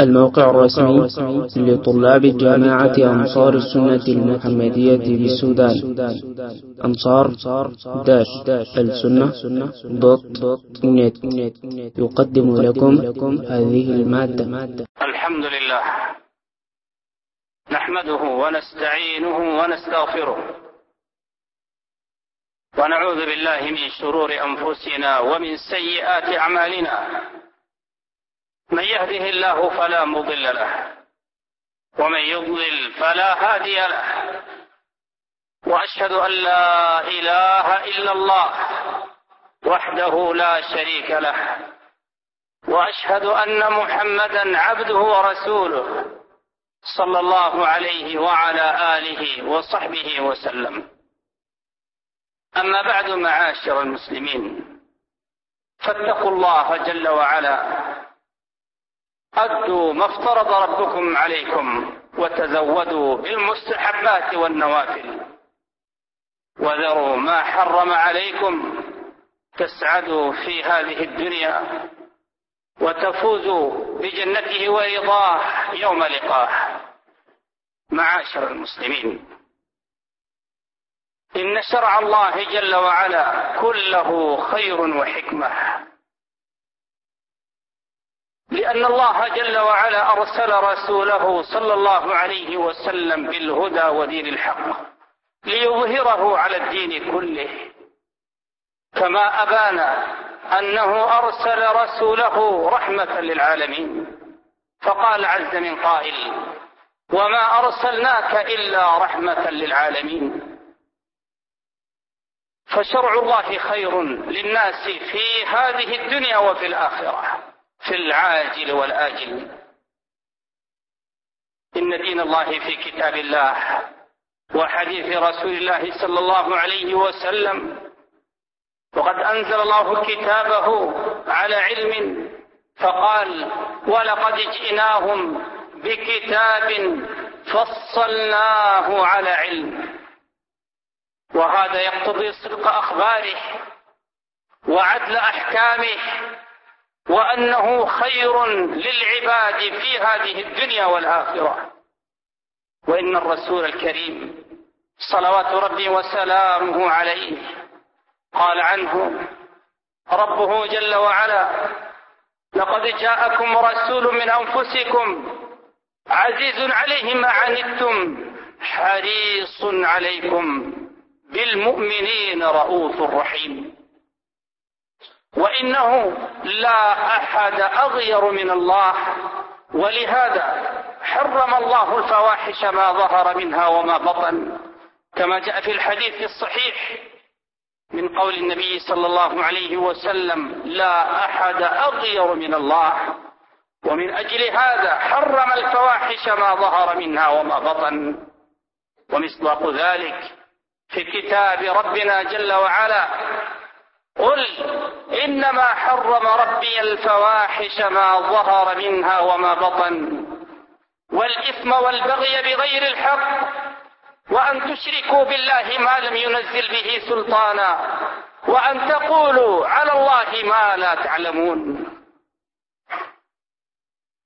الموقع الرسمي لطلاب جامعة أنصار السنة المحمدية بالسودان أنصار داش السنة دوت نت. يقدم لكم هذه المادة. الحمد لله. نحمده ونستعينه ونستغفره. ونعوذ بالله من شرور أنفسنا ومن سيئات أعمالنا. من يهده الله فلا مضل له ومن يضلل فلا هادي له. وأشهد أن لا إله إلا الله وحده لا شريك له وأشهد أن محمدا عبده ورسوله صلى الله عليه وعلى آله وصحبه وسلم. أما بعد معاشر المسلمين فاتقوا الله جل وعلا. أدوا ما افترض ربكم عليكم وتزودوا بالمستحبات والنوافل. وذروا ما حرم عليكم تسعدوا في هذه الدنيا وتفوزوا بجنته ورضاه يوم لقاه معاشر المسلمين إن شرع الله جل وعلا كله خير وحكمة. لأن الله جل وعلا أرسل رسوله صلى الله عليه وسلم بالهدى ودين الحق ليظهره على الدين كله. كما أبان أنه أرسل رسوله رحمة للعالمين. فقال عز من قائل وما أرسلناك إلا رحمة للعالمين. فشرع الله خير للناس في هذه الدنيا وفي الآخرة. في العاجل والآجل. إن دين الله في كتاب الله وحديث رسول الله صلى الله عليه وسلم. وقد أنزل الله كتابه على علم فقال ولقد جئناهم بكتاب فصلناه على علم. وهذا يقتضي صدق أخباره وعدل أحكامه وأنه خير للعباد في هذه الدنيا والآخرة. وإن الرسول الكريم صلوات ربي وسلامه عليه قال عنه ربه جل وعلا لقد جاءكم رسول من أنفسكم عزيز عليه ما عنتم حريص عليكم بالمؤمنين رؤوف رحيم. وإنه لا أحد أغير من الله. ولهذا حرم الله الفواحش ما ظهر منها وما بطن. كما جاء في الحديث الصحيح من قول النبي صلى الله عليه وسلم لا أحد أغير من الله. ومن أجل هذا حرم الفواحش ما ظهر منها وما بطن. ومصداق ذلك في كتاب ربنا جل وعلا قل إنما حرم ربي الفواحش ما ظهر منها وما بطن والإثم والبغي بغير الحق وأن تشركوا بالله ما لم ينزل به سلطانا وأن تقولوا على الله ما لا تعلمون.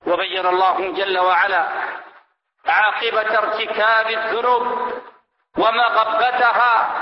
وبين الله جل وعلا عاقبة ارتكاب الذنوب ومغبتها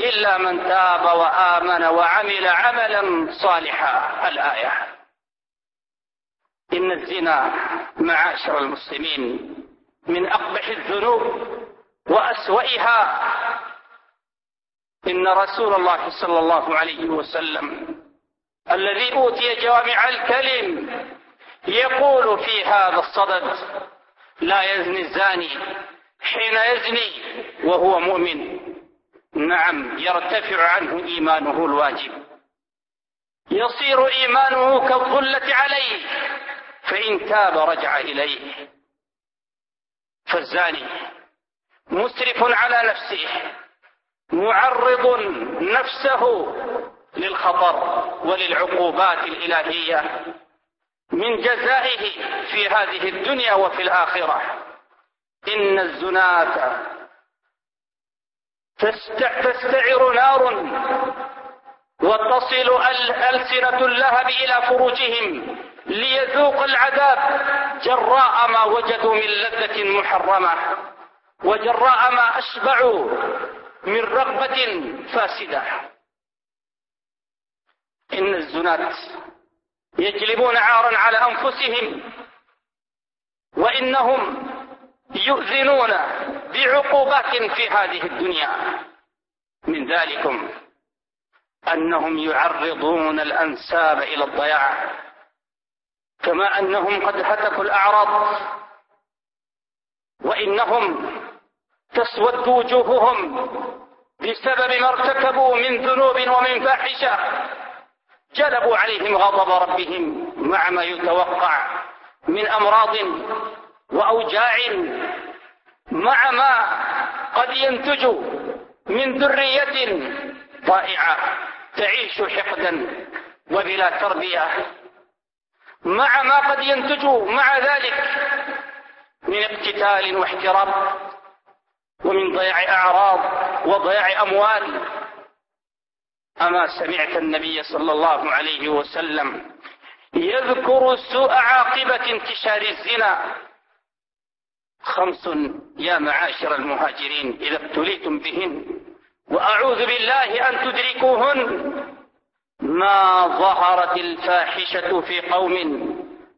إلا من تاب وآمن وعمل عملا صالحا. الآية إن الزنا معاشر المسلمين من أقبح الذنوب وأسوأها. إن رسول الله صلى الله عليه وسلم الذي أوتي جوامع الكلم يقول في هذا الصدد لا يزني الزاني حين يزني وهو مؤمن. نعم يرتفع عنه إيمانه الواجب. يصير إيمانه كالظلة عليه فإن تاب رجع إليه. فالزاني مسرف على نفسه معرض نفسه للخطر وللعقوبات الإلهية من جزائه في هذه الدنيا وفي الآخرة. إن الزناة تستعر نار وتصل ألسنة اللهب إلى فروجهم ليذوق العذاب جراء ما وجدوا من لذة محرمة وجراء ما أشبعوا من رغبة فاسدة. إن الزناة يجلبون عارا على أنفسهم وإنهم يؤذنون بعقوبات في هذه الدنيا. من ذلكم أنهم يعرضون الأنساب إلى الضياع. كما أنهم قد هتكوا الأعراض. وإنهم تسود وجوههم بسبب ما ارتكبوا من ذنوب ومن فاحشة. جلبوا عليهم غضب ربهم مع ما يتوقع من أمراض وأوجاع. مع ما قد ينتج من ذرية ضائعة تعيش حقدا وبلا تربية. مع ما قد ينتج مع ذلك من اقتتال واحتراب ومن ضياع أعراض وضياع أموال. أما سمعت النبي صلى الله عليه وسلم يذكر سوء عاقبة انتشار الزنا خمس يا معاشر المهاجرين إذا ابتليتم بهن وأعوذ بالله أن تدركوهن. ما ظهرت الفاحشة في قوم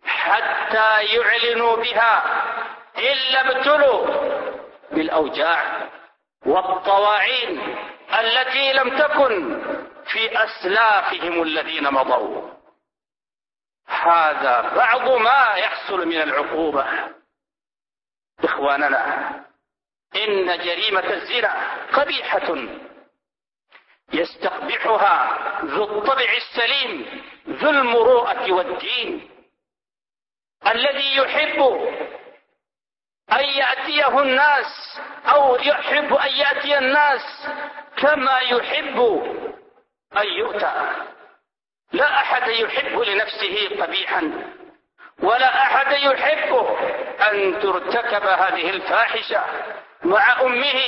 حتى يعلنوا بها إلا ابتلوا بالأوجاع والطواعين التي لم تكن في أسلافهم الذين مضوا. هذا بعض ما يحصل من العقوبة. إخواننا إن جريمة الزنا قبيحة يستقبحها ذو الطبع السليم ذو المروءة والدين. الذي يحب أن يأتيه الناس أو يحب أن يأتي الناس كما يحب أن يؤتى. لا أحد يحب لنفسه قبيحا. ولا أحد يحب أن ترتكب هذه الفاحشة مع أمه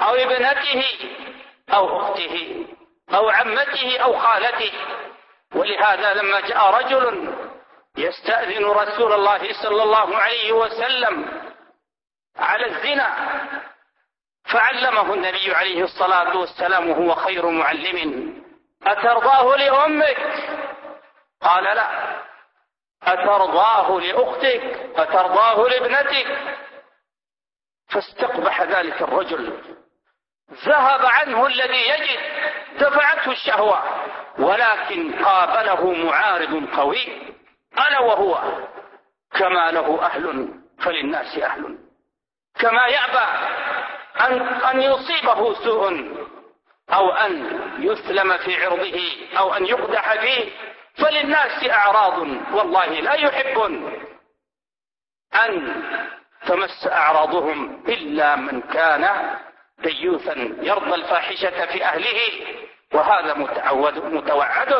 أو ابنته أو أخته أو عمته أو خالته. ولهذا لما جاء رجل يستأذن رسول الله صلى الله عليه وسلم على الزنا فعلمه النبي عليه الصلاة والسلام وهو خير معلم. أترضاه لأمك؟ قال لا. أترضاه لأختك أترضاه لابنتك. فاستقبح ذلك الرجل. ذهب عنه الذي يجد دفعته الشهوة. ولكن قابله معارض قوي ألا وهو؟ كما له أهل فللناس أهل. كما يأبى أن, أن يصيبه سوء أو أن يثلم في عرضه أو أن يقدح فيه. فللناس أعراض والله لا يحب أن تمس أعراضهم إلا من كان ديوثا يرضى الفاحشة في أهله وهذا متعود متوعد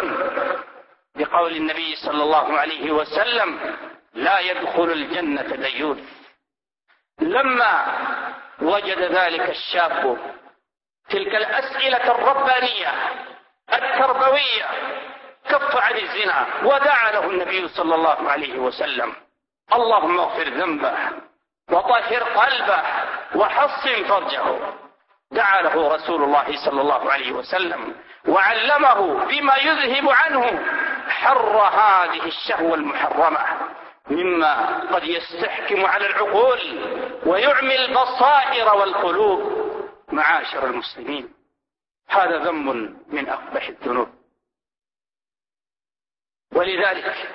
بقول النبي صلى الله عليه وسلم لا يدخل الجنة ديوث. لما وجد ذلك الشاب تلك الأسئلة الربانية التربوية كف عن الزنا ودعا له النبي صلى الله عليه وسلم. اللهم اغفر ذنبه وطهر قلبه وحصن فرجه. دعا له رسول الله صلى الله عليه وسلم وعلمه بما يذهب عنه. حر هذه الشهوة المحرمة مما قد يستحكم على العقول ويعمي البصائر والقلوب. معاشر المسلمين هذا ذنب من أقبح الذنوب. ولذلك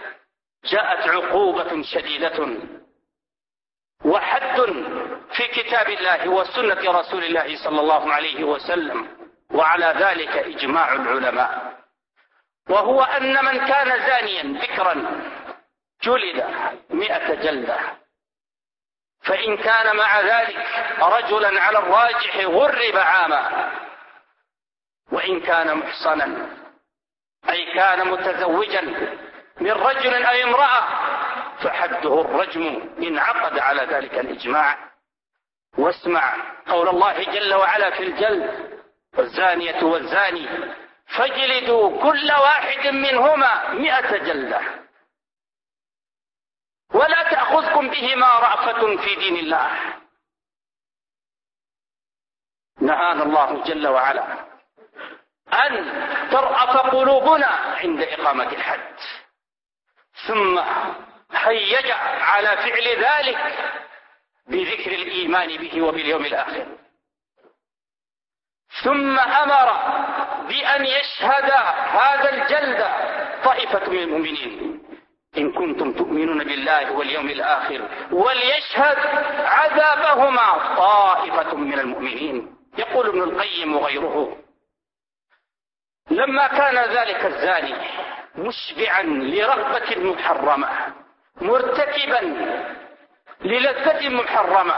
جاءت عقوبة شديدة وحد في كتاب الله وسنة رسول الله صلى الله عليه وسلم وعلى ذلك إجماع العلماء. وهو أن من كان زانيا ذكرا جلد مئة جلدة. فإن كان مع ذلك رجلا على الراجح غرب عاما. وإن كان محصنا أي كان متزوجا من رجل أي امرأة فحده الرجم إن عقد على ذلك الإجماع. واسمع قول الله جل وعلا في الجلد والزانية والزاني فاجلدوا كل واحد منهما مئة جلدة. ولا تأخذكم بهما رأفة في دين الله. نهانا الله جل وعلا أن ترأف قلوبنا عند إقامة الحد. ثم هيج على فعل ذلك بذكر الإيمان به وباليوم الآخر. ثم أمر بأن يشهد هذا الجلد طائفة من المؤمنين. إن كنتم تؤمنون بالله واليوم الآخر وليشهد عذابهما طائفة من المؤمنين. يقول ابن القيم وغيره لما كان ذلك الزاني مشبعا لرغبة محرمة مرتكبا للذة محرمة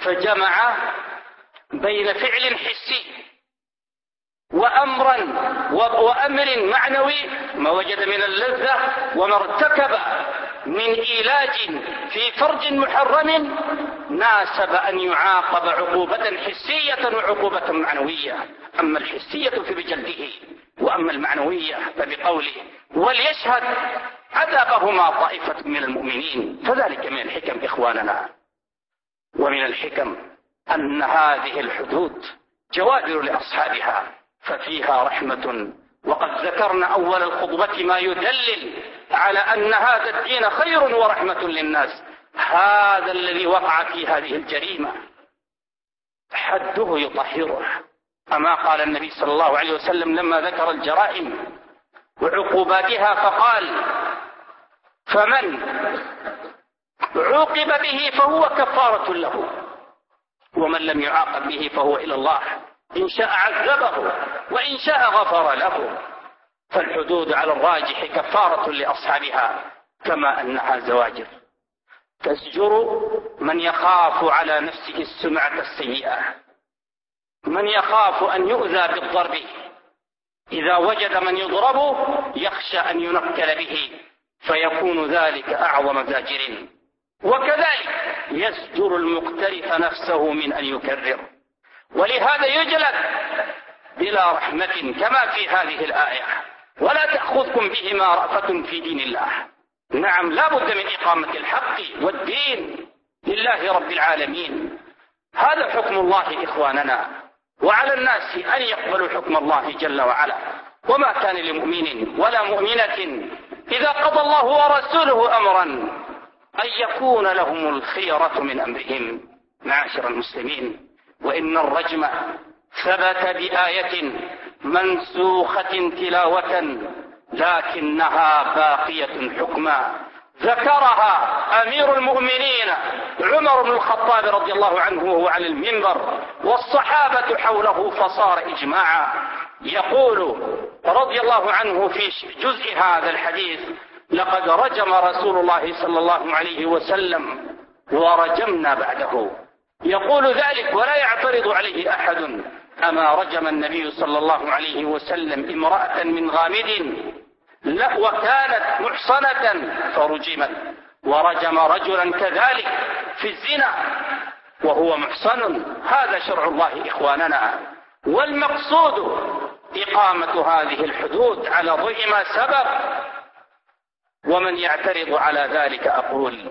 فجمع بين فعل حسي وأمرا وأمر معنوي ما وجد من اللذة وما ارتكب من إيلاج في فرج محرم ناسب أن يعاقب عقوبة حسية وعقوبة معنوية. أما الحسية فبجلده وأما المعنوية فبقوله وليشهد عذابهما طائفة من المؤمنين. فذلك من الحكم إخواننا. ومن الحكم أن هذه الحدود جوابر لأصحابها ففيها رحمة وقد ذكرنا أول الخطبة ما يدلل على أن هذا الدين خير ورحمة للناس. هذا الذي وقع في هذه الجريمة. حده يطهره. أما قال النبي صلى الله عليه وسلم لما ذكر الجرائم وعقوباتها فقال فمن عوقب به فهو كفارة له ومن لم يعاقب به فهو إلى الله. إن شاء عذبه وإن شاء غفر له. فالحدود على الراجح كفارة لأصحابها كما أنها زواجر تزجر من يخاف على نفسه السمعة السيئة. من يخاف أن يؤذى بالضرب. إذا وجد من يضرب يخشى أن ينكل به فيكون ذلك أعظم زاجر. وكذلك يزجر المقترف نفسه من أن يكرر. ولهذا يجلد بلا رحمة كما في هذه الآية. ولا تأخذكم بهما رأفة في دين الله. نعم لا بد من إقامة الحق والدين لله رب العالمين. هذا حكم الله إخواننا. وعلى الناس أن يقبلوا حكم الله جل وعلا. وما كان لمؤمن ولا مؤمنة إذا قضى الله ورسوله أمرا أن يكون لهم الخيرة من أمرهم. معاشر المسلمين وإن الرجم ثبت بآية منسوخة تلاوة لكنها باقية حكما. ذكرها أمير المؤمنين عمر بن الخطاب رضي الله عنه وهو على المنبر والصحابة حوله فصار إجماعا. يقول رضي الله عنه في جزء هذا الحديث لقد رجم رسول الله صلى الله عليه وسلم ورجمنا بعده. يقول ذلك ولا يعترض عليه أحد. أما رجم النبي صلى الله عليه وسلم امرأة من غامد وكانت محصنة فرجمت. ورجم رجلا كذلك في الزنا وهو محصن. هذا شرع الله إخواننا. والمقصود إقامة هذه الحدود على ضوء ما سبق. ومن يعترض على ذلك أقول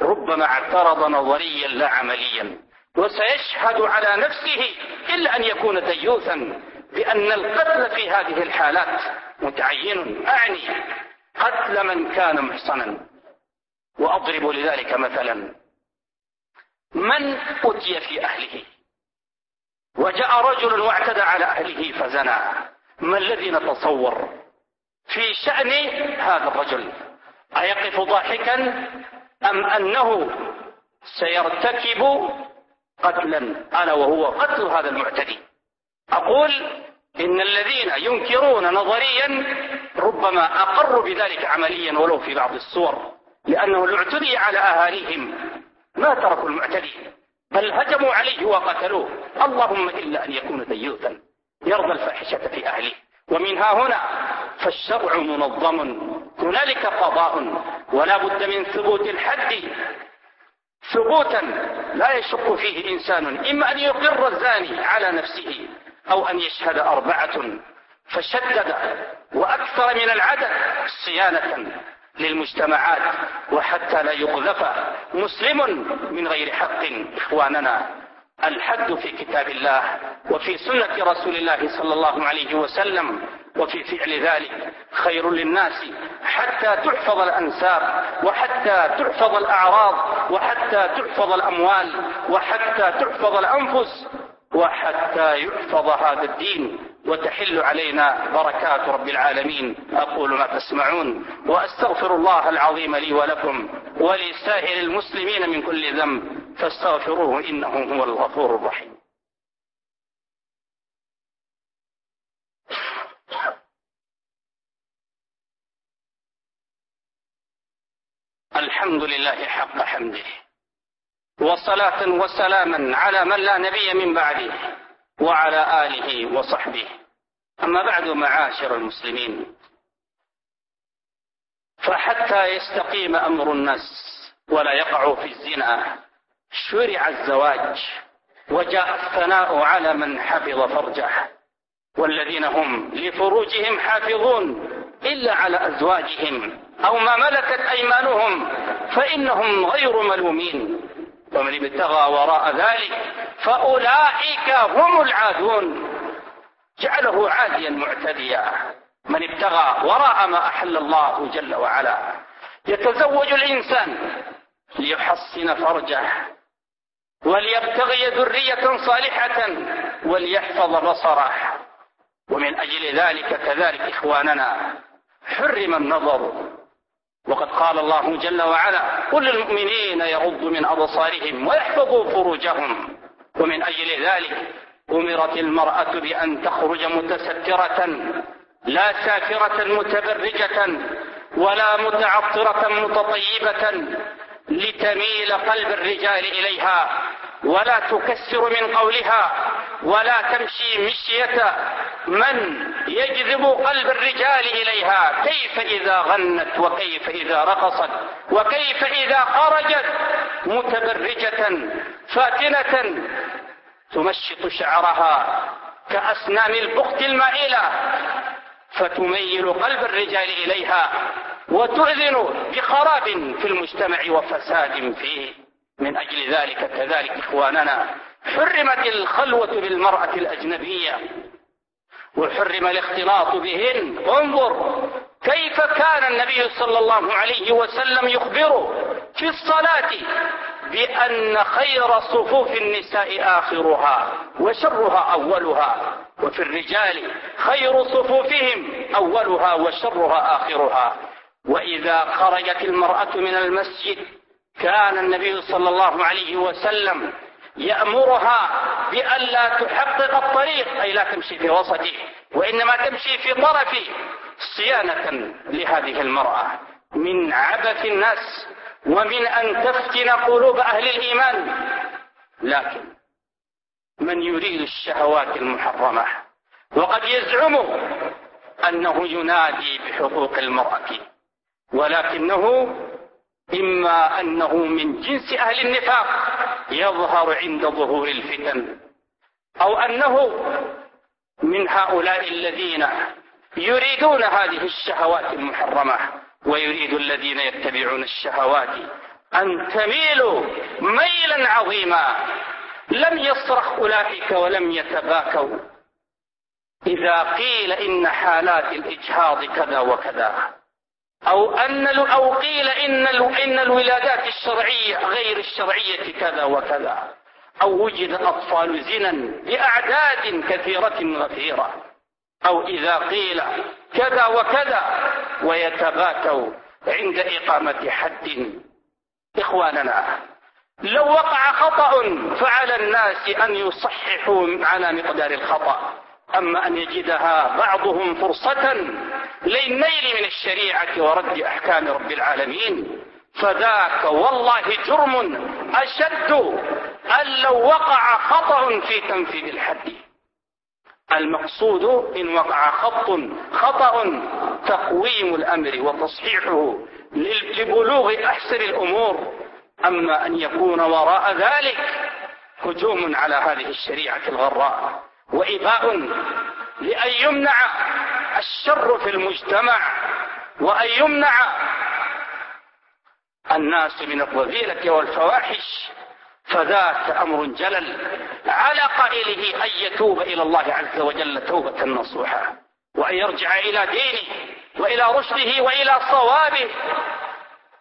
ربما اعترض نظريا لا عمليا وسيشهد على نفسه إلا أن يكون ديوثا بأن القتل في هذه الحالات متعين. أعني قتل من كان محصنا وأضرب لذلك مثلا من أتي في أهله؟ وجاء رجل واعتدى على أهله فزنى. ما الذي نتصور؟ في شأن هذا الرجل أيقف ضاحكا؟ أم أنه سيرتكب قتلا أنا وهو قتل هذا المعتدي. أقول إن الذين ينكرون نظريا ربما أقروا بذلك عمليا ولو في بعض الصور لأنه لو اعتدي على أهاليهم ما تركوا المعتدي بل هجموا عليه وقتلوه. اللهم إلا أن يكون ديوثا يرضى الفاحشة في أهله. ومنها هنا فالشرع منظم هنالك قضاء ولا بد من ثبوت الحد. ثبوتا لا يشك فيه إنسان إما أن يقر الزاني على نفسه أو أن يشهد أربعة فشدد وأكثر من العدد صيانة للمجتمعات وحتى لا يقذف مسلم من غير حق إخواننا. الحد في كتاب الله وفي سنة رسول الله صلى الله عليه وسلم وفي فعل ذلك خير للناس حتى تحفظ الأنساب وحتى تحفظ الأعراض وحتى تحفظ الأموال وحتى تحفظ الأنفس وحتى يحفظ هذا الدين وتحل علينا بركات رب العالمين. أقول ما تسمعون وأستغفر الله العظيم لي ولكم ولسائر المسلمين من كل ذنب. فاستغفروه إنه هو الغفور الرحيم. الحمد لله حق حمده. وصلاة وسلاما على من لا نبي من بعده وعلى آله وصحبه. أما بعد معاشر المسلمين. فحتى يستقيم أمر الناس ولا يقعوا في الزنا شرع الزواج وجاء الثناء على من حفظ فرجه والذين هم لفروجهم حافظون إلا على أزواجهم أو ما ملكت أيمانهم فإنهم غير ملومين. ومن ابتغى وراء ذلك فأولئك هم العادون. جعله عاديا معتديا. من ابتغى وراء ما أحل الله جل وعلا يتزوج الإنسان ليحصن فرجه. وليبتغي ذرية صالحة وليحفظ بصره. ومن أجل ذلك كذلك إخواننا حرم النظر. وقد قال الله جل وعلا قل للمؤمنين يغضوا من أبصارهم ويحفظوا فروجهم. ومن أجل ذلك أمرت المرأة بأن تخرج متسترة لا سافرة متبرجة ولا متعطرة متطيبة. لتميل قلب الرجال إليها ولا تكسر من قولها ولا تمشي مشية من يجذب قلب الرجال إليها. كيف إذا غنت وكيف إذا رقصت وكيف إذا خرجت متبرجة فاتنة تمشط شعرها كأسنام البخت المائلة. فتميل قلب الرجال إليها وتؤذن بخراب في المجتمع وفساد فيه. من أجل ذلك كذلك إخواننا حرمت الخلوة بالمرأة الأجنبية وحرم الاختلاط بهن. انظر كيف كان النبي صلى الله عليه وسلم يخبر في الصلاة بأن خير صفوف النساء آخرها وشرها أولها. وفي الرجال خير صفوفهم أولها وشرها آخرها. وإذا خرجت المرأة من المسجد كان النبي صلى الله عليه وسلم يأمرها بألا تحقق الطريق أي لا تمشي في وسطه وإنما تمشي في طرفه صيانة لهذه المرأة. من عبث الناس ومن أن تفتن قلوب أهل الإيمان. لكن من يريد الشهوات المحرمة وقد يزعم أنه ينادي بحقوق المرأة ولكنه إما أنه من جنس أهل النفاق يظهر عند ظهور الفتن أو أنه من هؤلاء الذين يريدون هذه الشهوات المحرمة ويريد الذين يتبعون الشهوات أن تميلوا ميلا عظيما لم يصرخ أولئك ولم يتباكوا. إذا قيل إن حالات الإجهاض كذا وكذا أو أن أو قيل إن إن الولادات الشرعية غير الشرعية كذا وكذا أو وجد أطفال زنا بأعداد كثيرة غفيرة أو إذا قيل كذا وكذا ويتباكوا عند إقامة حد. إخواننا لو وقع خطأ فعلى الناس أن يصححوا على مقدار الخطأ. أما أن يجدها بعضهم فرصة للنيل من الشريعة ورد أحكام رب العالمين. فذاك والله جرم أشد أن لو وقع خطأ في تنفيذ الحد. المقصود إن وقع خط خطأ تقويم الأمر وتصحيحه لبلوغ أحسن الأمور. أما أن يكون وراء ذلك هجوم على هذه الشريعة الغراء وإباء لأن يمنع الشر في المجتمع وأن يمنع الناس من الرذيلة والفواحش. فذاك أمر جلل على قائله أن يتوب إلى الله عز وجل توبة نصوحة وأن يرجع إلى دينه وإلى رشده وإلى صوابه.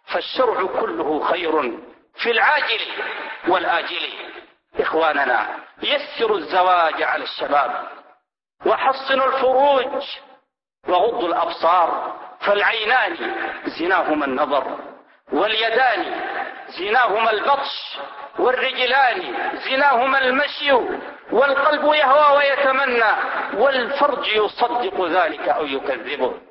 فالشرع كله خير في العاجل والآجل. إخواننا يسروا الزواج على الشباب وحصنوا الفروج وغضوا الأبصار. فالعينان زناهما النظر واليدان زناهما البطش والرجلان زناهما المشي والقلب يهوى ويتمنى والفرج يصدق ذلك أو يكذبه.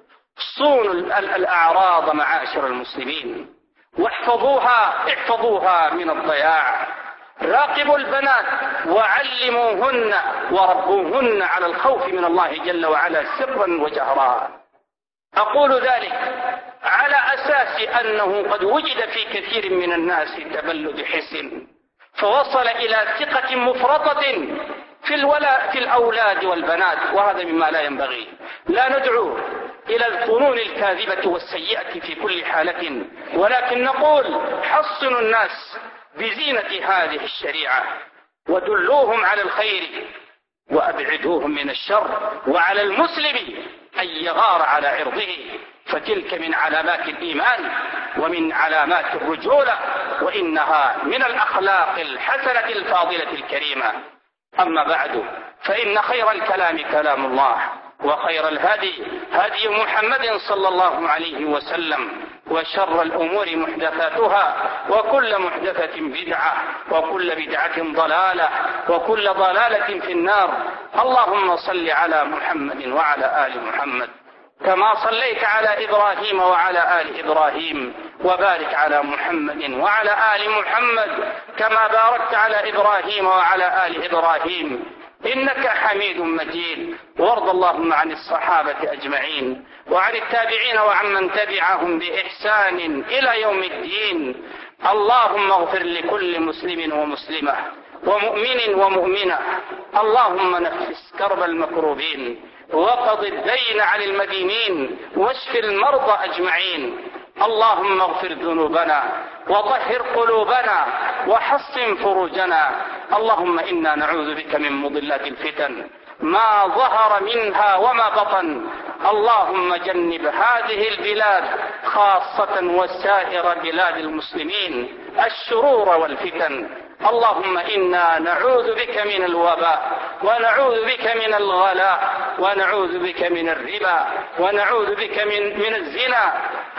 صونوا الأعراض معاشر المسلمين. واحفظوها احفظوها من الضياع. راقبوا البنات وعلموهن وربوهن على الخوف من الله جل وعلا سرا وجهرا. أقول ذلك على أساس أنه قد وجد في كثير من الناس تبلد حس فوصل إلى ثقة مفرطة في الولاء في الأولاد والبنات وهذا مما لا ينبغي. لا ندعو إلى الظنون الكاذبة والسيئة في كل حالة. ولكن نقول حصنوا الناس بزينة هذه الشريعة ودلوهم على الخير وأبعدوهم من الشر وعلى المسلم أن يغار على عرضه. فتلك من علامات الإيمان ومن علامات الرجولة وإنها من الأخلاق الحسنة الفاضلة الكريمة. أما بعد فإن خير الكلام كلام الله. وخير الهدي هدي محمد صلى الله عليه وسلم وشر الأمور محدثاتها وكل محدثة بدعة وكل بدعة ضلالة وكل ضلالة في النار. اللهم صل على محمد وعلى آل محمد كما صليت على إبراهيم وعلى آل إبراهيم وبارك على محمد وعلى آل محمد كما باركت على إبراهيم وعلى آل إبراهيم. إنك حميد مجيد. وارض اللهم عن الصحابة أجمعين وعن التابعين وعن من تبعهم بإحسان إلى يوم الدين. اللهم اغفر لكل مسلم ومسلمة ومؤمن ومؤمنة. اللهم نفس كرب المكروبين وقض الدين عن المدينين واشف المرضى أجمعين. اللهم اغفر ذنوبنا وطهر قلوبنا وحصن فروجنا. اللهم إنا نعوذ بك من مضلات الفتن ما ظهر منها وما بطن. اللهم جنب هذه البلاد خاصة وسائر بلاد المسلمين الشرور والفتن. اللهم إنا نعوذ بك من الوباء ونعوذ بك من الغلاء ونعوذ بك من الربا ونعوذ بك من من الزنا.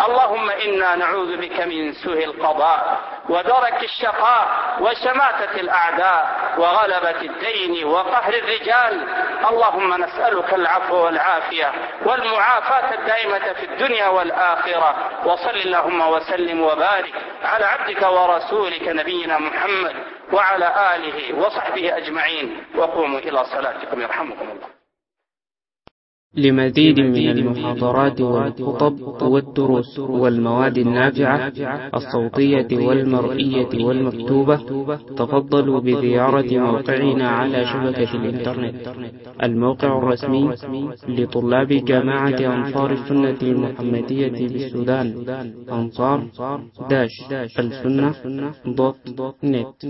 اللهم إنا نعوذ بك من سوء القضاء ودرك الشقاء وشماتة الأعداء وغلبة الدين وقهر الرجال. اللهم نسألك العفو والعافية والمعافاة الدائمة في الدنيا والآخرة. وصل اللهم وسلم وبارك على عبدك ورسولك نبينا محمد. وعلى آله وصحبه أجمعين وقوموا إلى صلاتكم يرحمكم الله. لمزيد من المحاضرات والخطب والدروس والمواد النافعة الصوتية والمرئية والمكتوبة. تفضلوا بزيارة موقعنا على شبكة الإنترنت. الموقع الرسمي لطلاب جامعة أنصار السنة المحمدية بالسودان أنصار داش السنة دوت نت